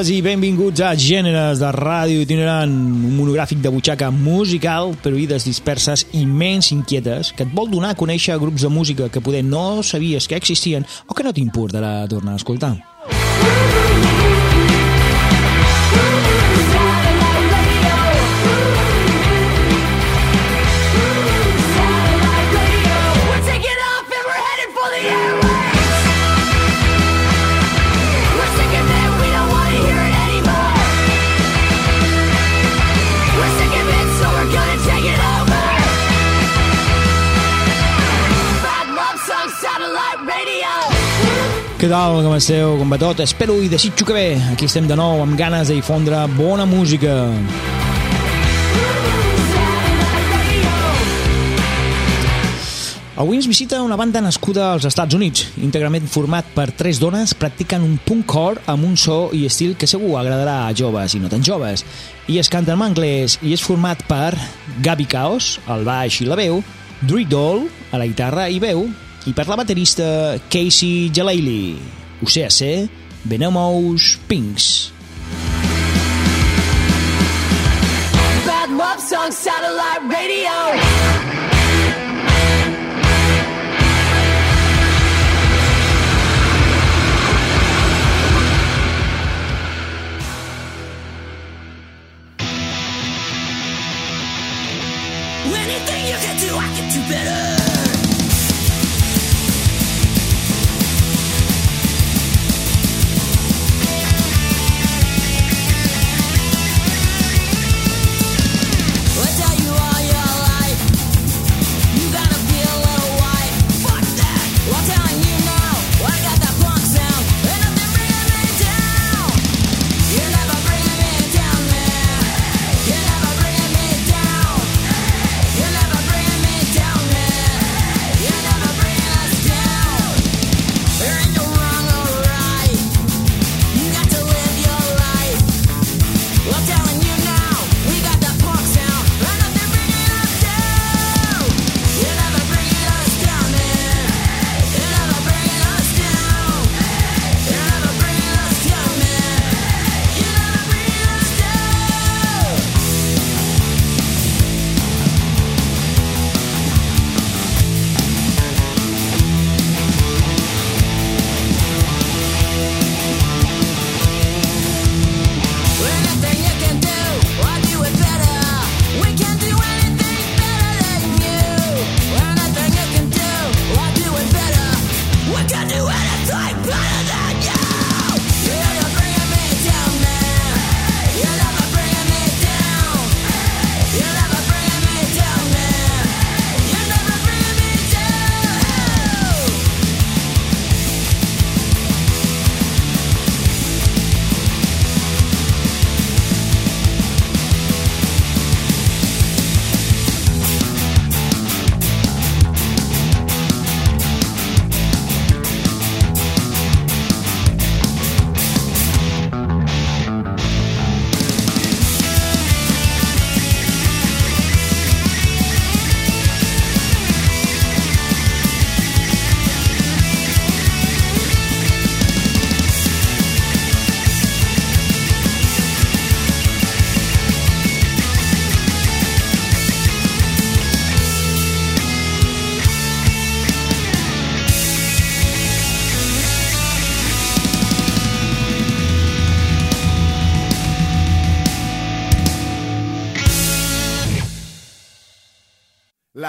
Benvingudes i benvinguts a Gèneres de Ràdio Itinerant, un monogràfic de butxaca musical per oïdes disperses i menys inquietes que et vol donar a conèixer grups de música que poder no sabies que existien o que no t'importarà tornar a escoltar. We're Què tal, com esteu? Com va tot? Espero i desitjo que bé. Aquí estem de nou amb ganes de difondre bona música. Avui ens visita una banda nascuda als Estats Units, íntegrament format per tres dones practicant un punk core amb un so i estil que segur agradarà a joves i no tan joves. I es canta en anglès i és format per Gabi Chaos, al baix i la veu, Drew Doll, a la guitarra i veu, i per la baterista Casey Jalali. UCAC, Venomous Pinks. Bad Love Song Satellite Radio. Anything you can do, I can do better. die better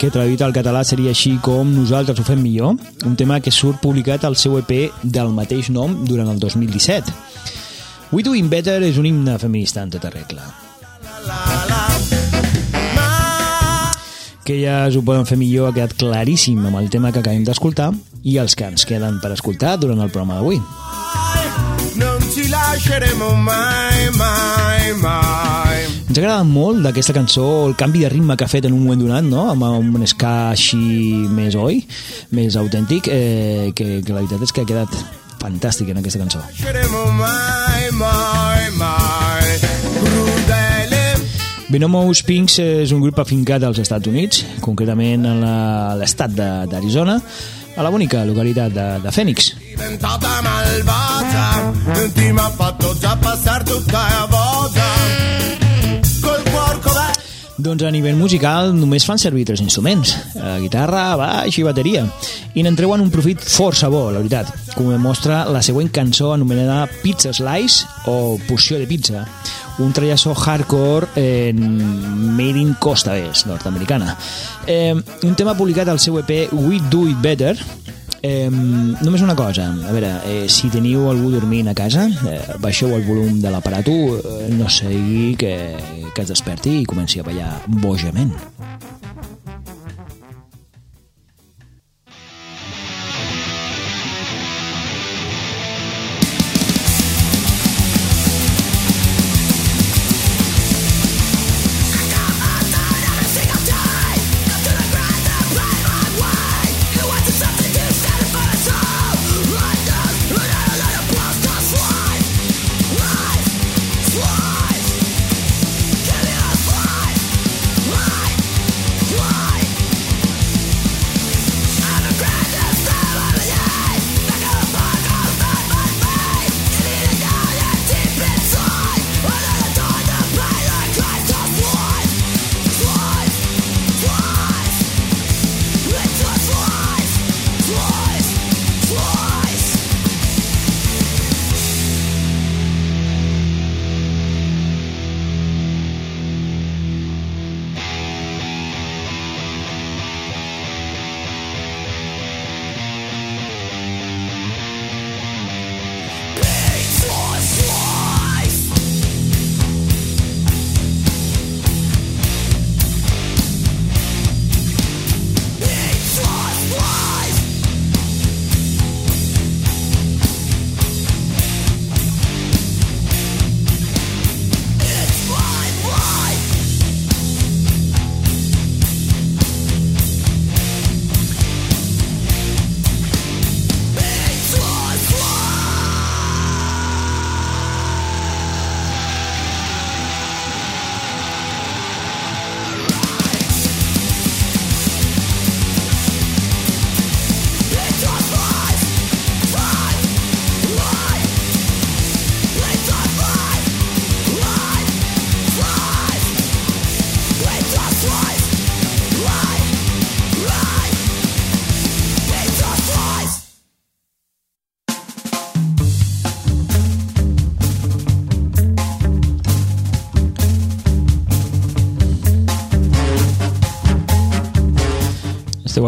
que traduït al català seria així com Nosaltres ho fem millor, un tema que surt publicat al seu EP del mateix nom durant el 2017. We Do It Better és un himne feminista en tota regla. Que ja ho poden fer millor ha quedat claríssim amb el tema que acabem d'escoltar i els que ens queden per escoltar durant el programa d'avui. Non ci lasceremo mai, mai, mai. Ens agrada molt d'aquesta cançó el canvi de ritme que ha fet en un moment donat, no? amb un ska així més oi, més autèntic, eh, que, que la veritat és que ha quedat fantàstic en aquesta cançó. Venomous Pinks és un grup afincat als Estats Units, concretament a l'estat d'Arizona, a la bonica localitat de, de fatto già passare tutta Doncs a nivell musical només fan servir tres instruments, eh, guitarra, baix i bateria, i n'en treuen un profit força bo, la veritat, com demostra la següent cançó anomenada Pizza Slice o Porció de Pizza, un trellasso hardcore en Made in Costa Est, nord-americana. Eh, un tema publicat al seu EP We Do It Better, Eh, només una cosa, a veure, eh, si teniu algú dormint a casa, eh, baixeu el volum de l'aparato, eh, no sigui que, que es desperti i comenci a ballar bojament.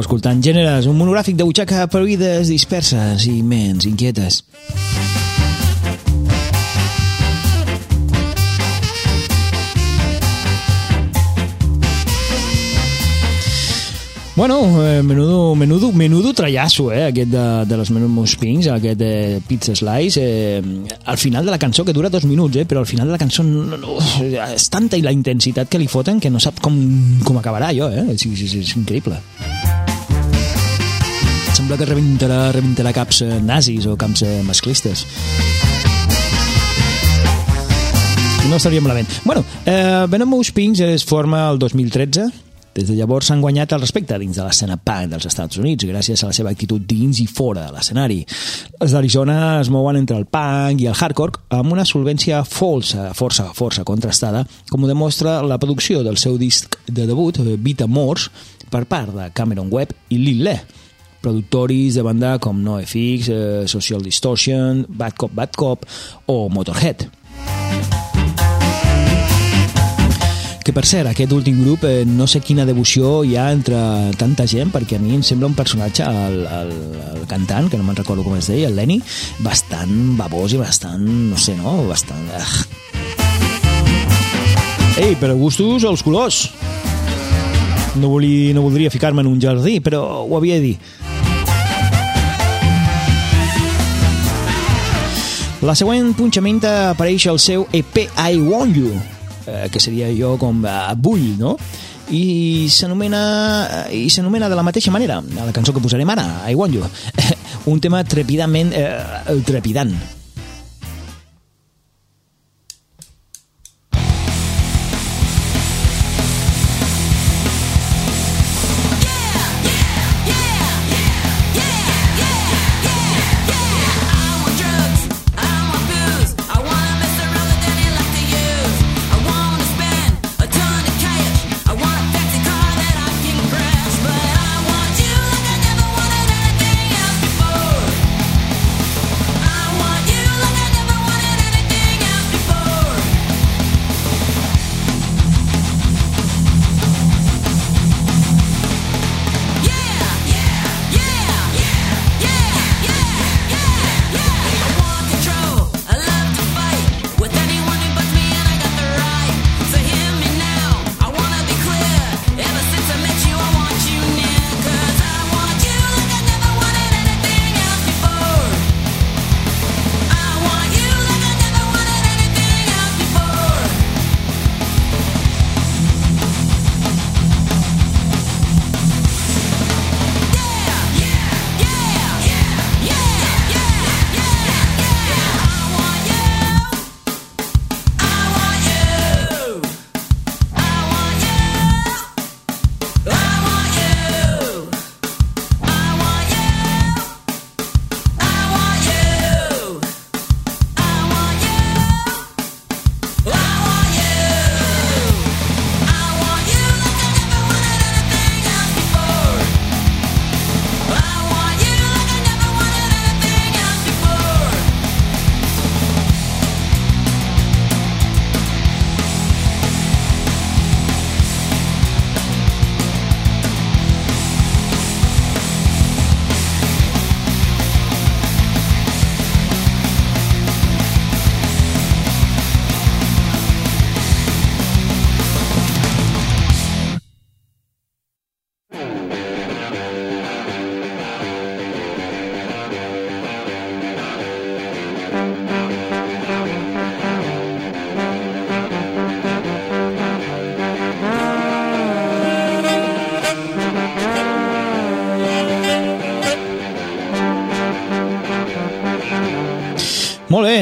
Escoltant Gèneres, un monogràfic de butxaca per vides disperses i ments inquietes. Bueno, eh, menudo, menudo, menudo trallasso, eh, aquest de, de les Menus Pings, aquest de Pizza Slice. Eh, al final de la cançó, que dura dos minuts, eh, però al final de la cançó no, no, és tanta i la intensitat que li foten que no sap com, com acabarà allò, eh? És, és, és increïble. Sembla que rebentarà, rebentarà caps eh, nazis o caps eh, masclistes. No estaria malament. Bueno, eh, Venomous Pinks es forma el 2013. Des de llavors s'han guanyat el respecte dins de l'escena punk dels Estats Units gràcies a la seva actitud dins i fora de l'escenari. Els d'Arizona es mouen entre el punk i el hardcore amb una solvència força, força, força contrastada, com ho demostra la producció del seu disc de debut, eh, Vita Morse, per part de Cameron Webb i Lil Le productoris de banda com NoFX, eh, Social Distortion, Bad Cop, Bad Cop o Motorhead. per cert, aquest últim grup, eh, no sé quina devoció hi ha entre tanta gent, perquè a mi em sembla un personatge, el, el, el cantant, que no me'n recordo com es deia, el Lenny, bastant babós i bastant, no sé, no? Bastant... Ah. Ei, per gustos, els colors. No, volia, no voldria ficar-me en un jardí, però ho havia de dir. La següent punxamenta apareix al seu EP I Want You, eh, que seria jo com eh, Bull, no? I s'anomena i s'anomena de la mateixa manera, a la cançó que posarem ara, I Want You. Un tema trepidament eh, trepidant.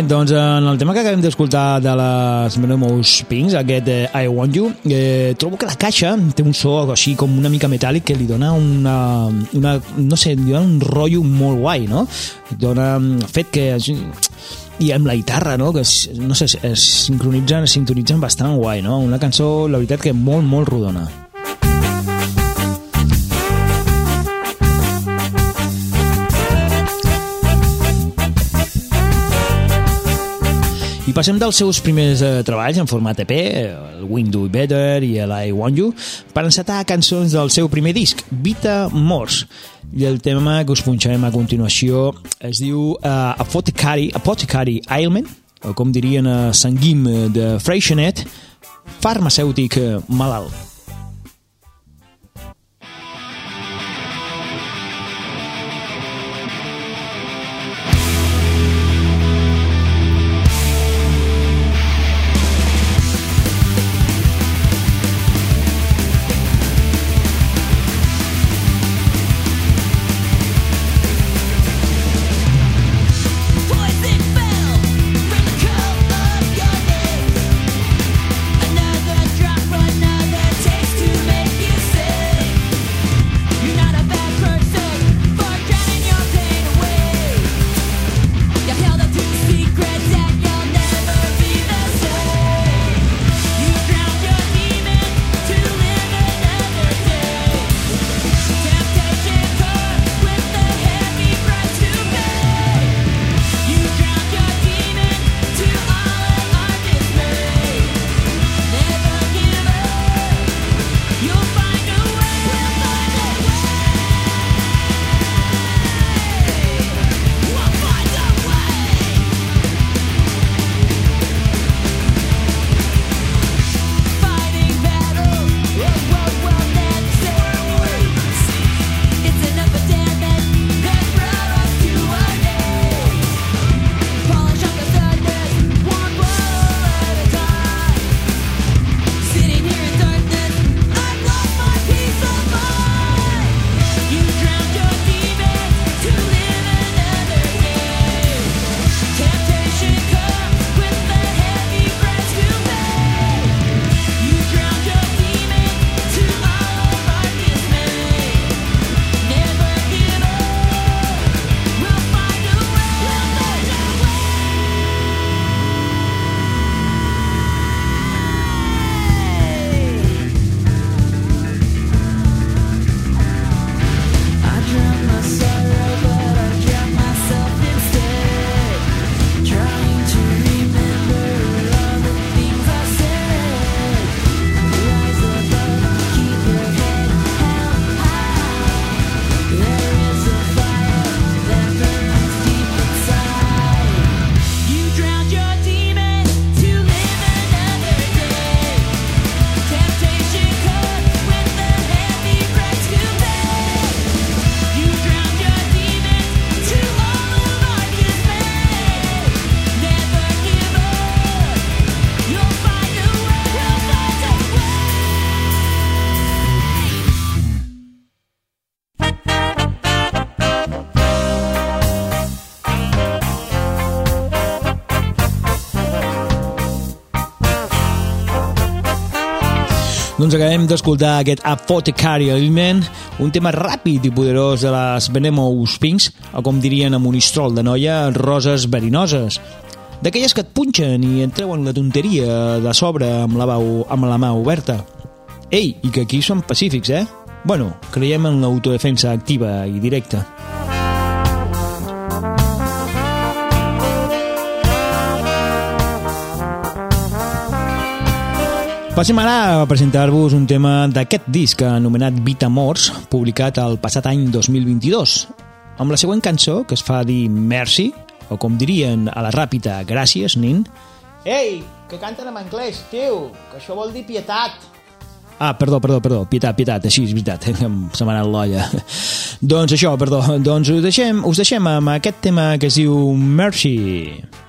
Doncs en el tema que acabem d'escoltar de les Menomous Pinks, aquest eh, I Want You, eh, trobo que la caixa té un so així com una mica metàl·lic que li dona una, una no sé, li dona un rotllo molt guai, no? Dona el fet que i amb la guitarra, no? que no sé, es sincronitzen, es sintonitzen bastant guai, no? Una cançó, la veritat, que molt, molt rodona. Passem dels seus primers eh, treballs en format EP, eh, el Wing Do Better i el I Want You, per encetar cançons del seu primer disc, Vita Morse. I el tema que us punxarem a continuació es diu uh, Apothecary, Apothecary Ailment, o com dirien a Sant Guim de Freixenet, farmacèutic eh, malalt. Doncs acabem d'escoltar aquest Apothecary Element, un tema ràpid i poderós de les Venomous Pinks, o com dirien amb un istrol de noia, roses verinoses. D'aquelles que et punxen i et treuen la tonteria de sobre amb la, vau, amb la mà oberta. Ei, i que aquí són pacífics, eh? Bueno, creiem en l'autodefensa activa i directa. Passem ara a presentar-vos un tema d'aquest disc anomenat Vita Morts, publicat el passat any 2022, amb la següent cançó, que es fa dir Mercy, o com dirien a la ràpida, gràcies, nin. Ei, que canten en anglès, tio, que això vol dir pietat. Ah, perdó, perdó, perdó, pietat, pietat, així és veritat, se m'ha anat l'olla. doncs això, perdó, doncs us deixem, us deixem amb aquest tema que es diu Mercy. Let's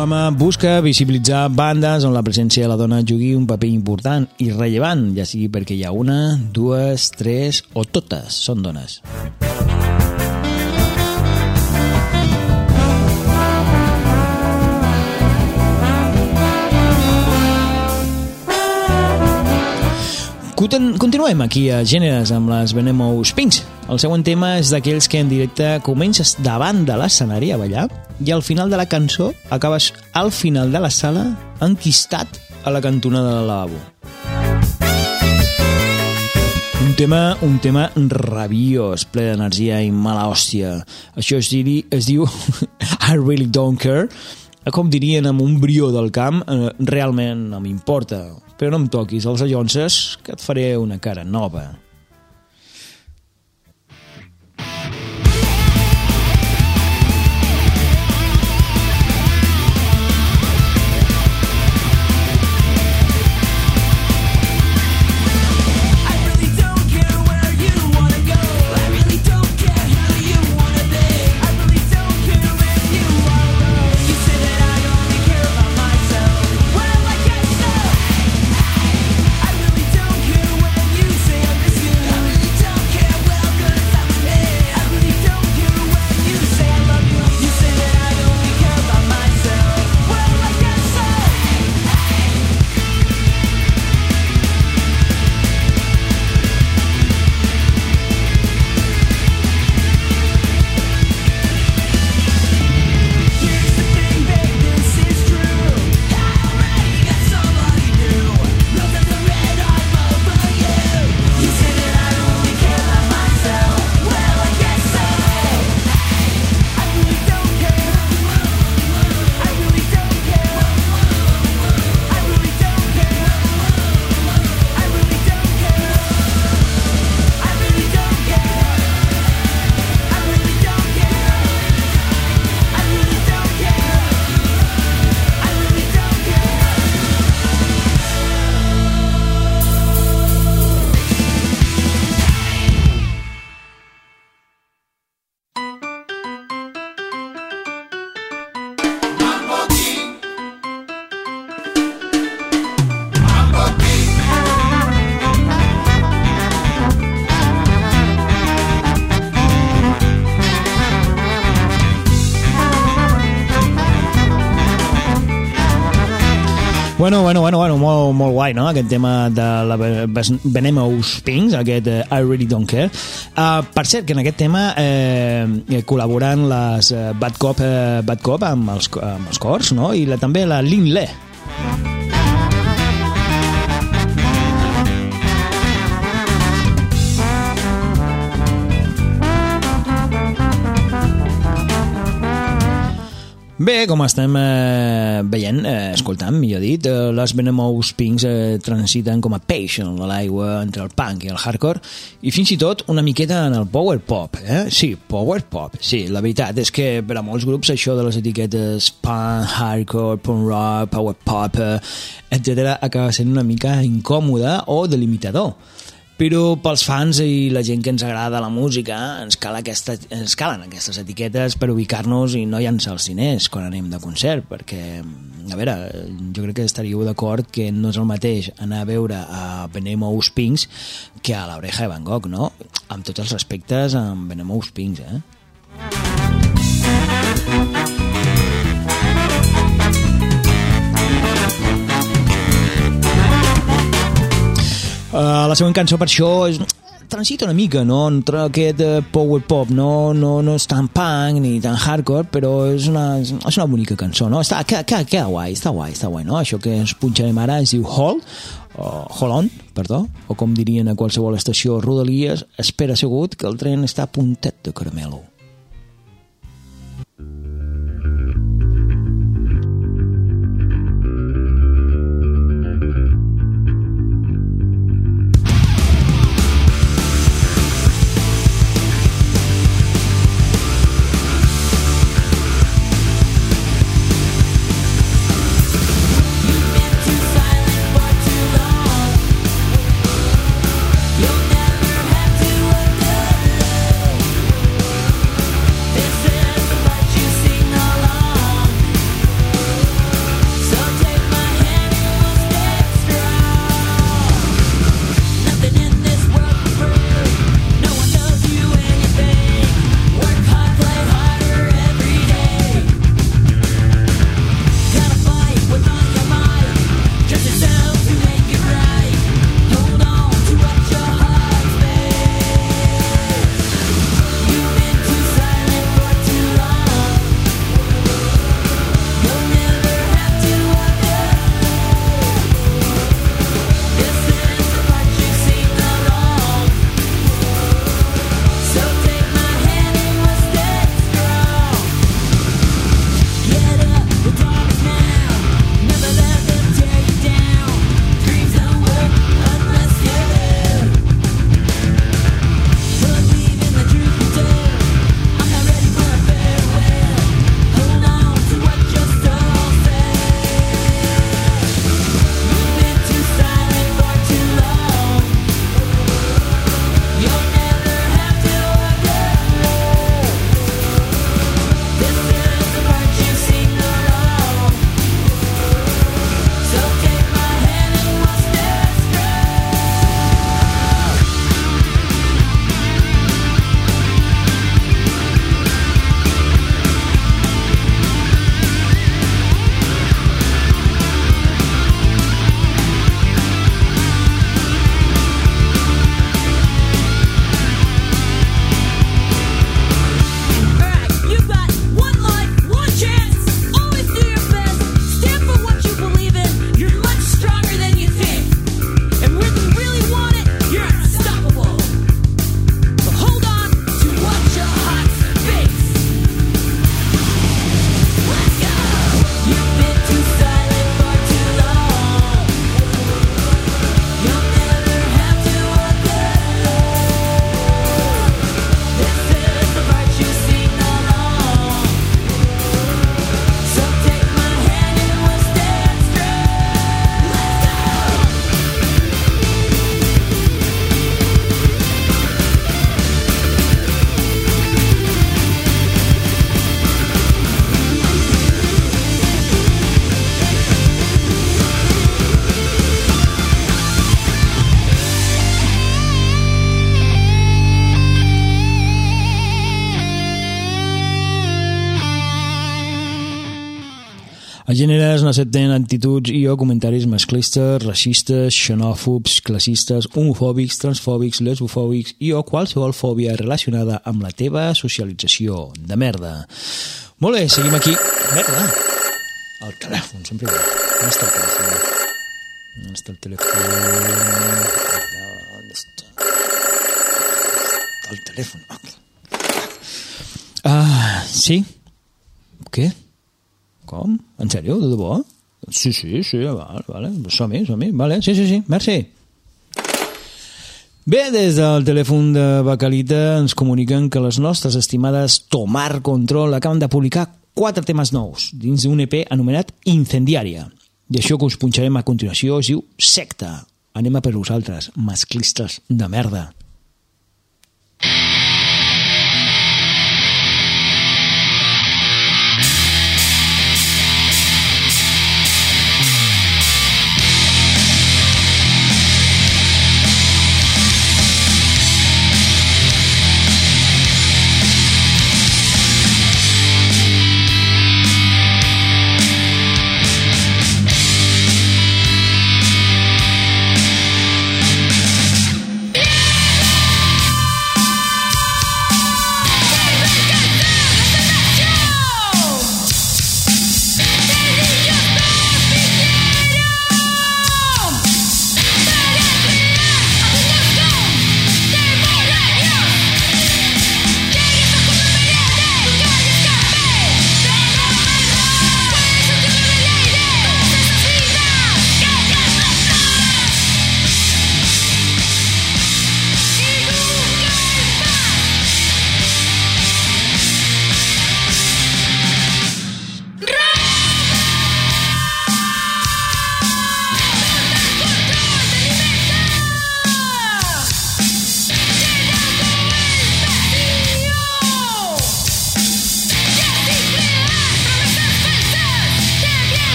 programa busca visibilitzar bandes on la presència de la dona jugui un paper important i rellevant, ja sigui perquè hi ha una, dues, tres o totes són dones. Continuem aquí a Gèneres amb les Venomous Pinks. El següent tema és d'aquells que en directe comences davant de l'escenari a ballar i al final de la cançó acabes al final de la sala enquistat a la cantonada del lavabo. Un tema, un tema rabiós, ple d'energia i mala hòstia. Això es, diri, es diu I really don't care. Com dirien amb un brió del camp, eh, realment no m'importa. Però no em toquis els allonses, que et faré una cara nova. Bueno, bueno, bueno, bueno molt, molt guai, no?, aquest tema de la Venomous Pinks, aquest eh, I Really Don't Care. Uh, per cert, que en aquest tema eh, eh, col·laboren les eh, Bad Cop, eh, Bad Cop amb, els, amb els cors, no?, i la, també la Lin Le. Bé, com estem eh, veient, eh, escoltant, millor dit, eh, les Venomous Pinks eh, transiten com a peix en l'aigua entre el punk i el hardcore i fins i tot una miqueta en el power pop. Eh? Sí, power pop. Sí, la veritat és que per a molts grups això de les etiquetes punk, hardcore, punk rock, power pop, eh, etc acaba sent una mica incòmode o delimitador però pels fans i la gent que ens agrada la música ens, cal aquesta, ens calen aquestes etiquetes per ubicar-nos i no llançar els diners quan anem de concert perquè, a veure, jo crec que estaríeu d'acord que no és el mateix anar a veure a Venomous Pinks que a l'Oreja de Van Gogh, no? Amb tots els respectes amb Venomous Pinks, eh? Uh, la següent cançó per això és transita una mica, no?, entre aquest uh, power pop, no, no, no és tan punk ni tan hardcore, però és una, és una bonica cançó, no? Està, queda, queda, queda guai, està guai, està guai, no? Això que ens punxarem ara es diu Hold, o Hold On, perdó, o com dirien a qualsevol estació Rodalies, espera assegut que el tren està puntet de caramelo. A gèneres no accepten actituds i o comentaris masclistes, racistes, xenòfobs, classistes, homofòbics, transfòbics, lesbofòbics i o qualsevol fòbia relacionada amb la teva socialització. De merda. Molt bé, seguim aquí. Merda! El telèfon, sempre igual. On està el telèfon? On està el telèfon? On està? El telèfon. Ah, sí? Què? Com? En sèrio? De debò? Sí, sí, sí, vale, vale. Som-hi, som-hi, vale. Sí, sí, sí, merci. Bé, des del telèfon de Bacalita ens comuniquen que les nostres estimades Tomar Control acaben de publicar quatre temes nous dins d'un EP anomenat Incendiària. I això que us punxarem a continuació es diu Secta. Anem a per vosaltres, masclistes de merda.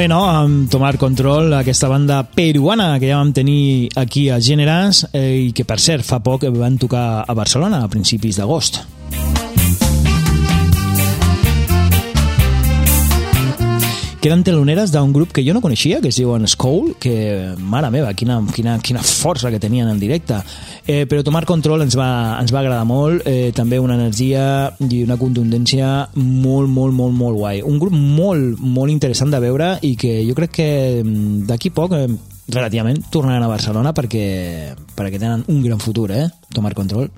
Bé, no? Amb Tomar Control, aquesta banda peruana que ja vam tenir aquí a Gèneres eh, i que, per cert, fa poc van tocar a Barcelona a principis d'agost. Queden teloneres d'un grup que jo no coneixia, que es diuen Skull, que, mare meva, quina, quina, quina força que tenien en directe. Eh, però Tomar Control ens va, ens va agradar molt, eh, també una energia i una contundència molt, molt, molt, molt guai. Un grup molt, molt interessant de veure i que jo crec que mm, d'aquí poc, eh, relativament, tornaran a Barcelona perquè, perquè tenen un gran futur, eh? Tomar Control.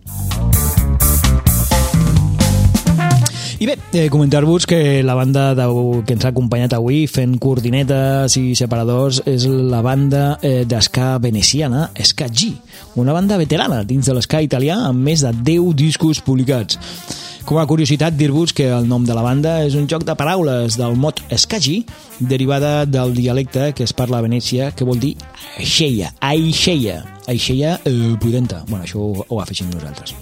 I bé, eh, comentar-vos que la banda de, que ens ha acompanyat avui fent coordinetes i separadors és la banda eh, d'esca veneciana Ska G, una banda veterana dins de l'esca italià amb més de 10 discos publicats. Com a curiositat, dir-vos que el nom de la banda és un joc de paraules del mot escagi, derivada del dialecte que es parla a Venècia, que vol dir aixeia, aixeia, aixeia eh, pudenta. Bueno, això ho, ho afegim nosaltres.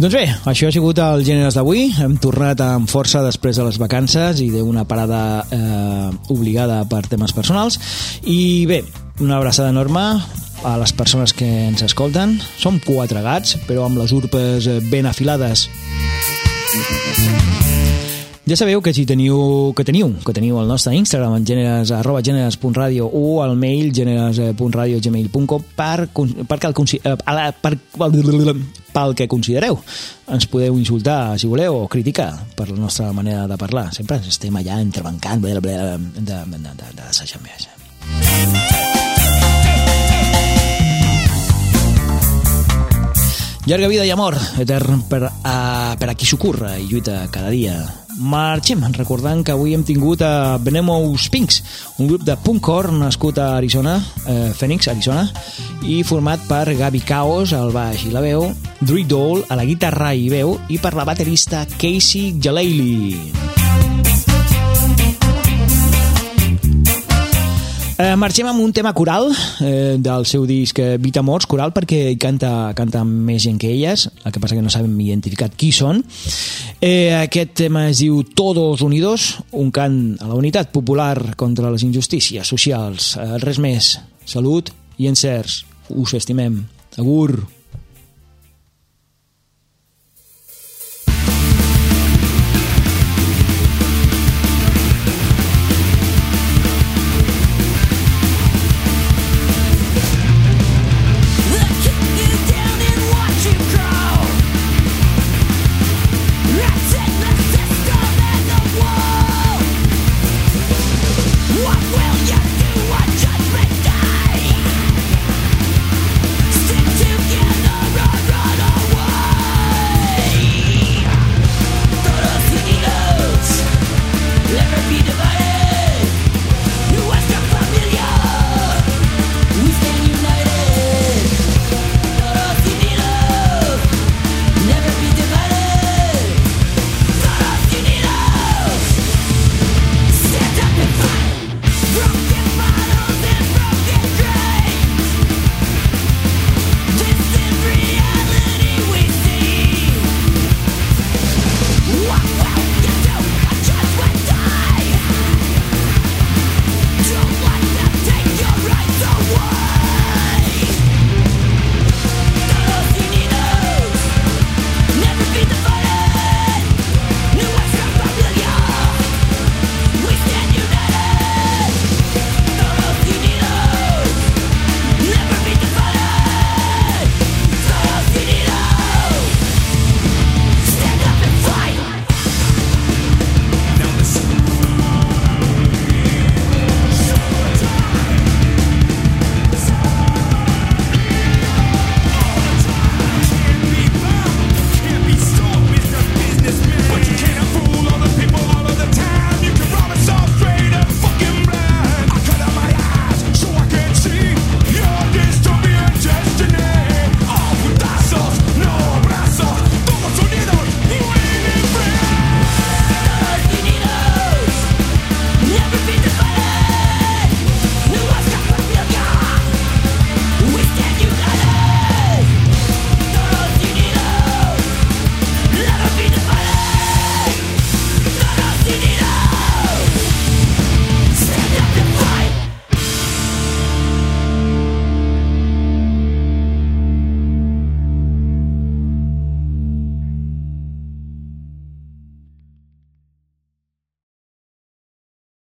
Doncs bé, això ha sigut el Gèneres d'avui. Hem tornat amb força després de les vacances i d'una parada eh, obligada per temes personals. I bé, una abraçada enorme a les persones que ens escolten. Som quatre gats, però amb les urpes eh, ben afilades. Ja sabeu que si teniu, que teniu, que teniu el nostre Instagram en gèneres, arroba gèneres.radio o el mail gèneres.radio.gmail.com per, perquè el, consi- eh, a la- per, pel que considereu. Ens podeu insultar, si voleu, o criticar per la nostra manera de parlar. Sempre ens estem allà entrebancant, bla, bla, de, de, de, de, de assajar més. Llarga vida i amor, etern per a, per a qui s'ocorre i lluita cada dia. Marxem, recordant que avui hem tingut a Venomous Pinks, un grup de punkcore nascut a Arizona, eh, Phoenix, Arizona, i format per Gabi Caos al baix i la veu, Drew Dole a la guitarra i veu, i per la baterista Casey Jalali. Eh, marxem amb un tema coral eh, del seu disc eh, Vita Morts, coral perquè canta, canta més gent que elles, el que passa que no sabem identificat qui són. Eh, aquest tema es diu Todos Unidos, un cant a la unitat popular contra les injustícies socials. Eh, res més, salut i encerts. Us estimem. Agur.